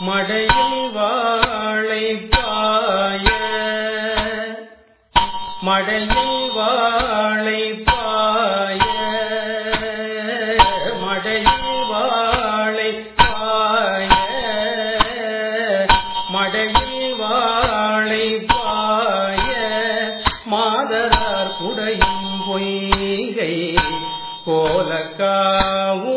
மடையில் வாழை பாய. மடையில் வாழை பாய. மடையில் வாழை பாய. மடையில் வாழை பாய. மாதரார் குடையும் பொய்கை கோலக்காவும்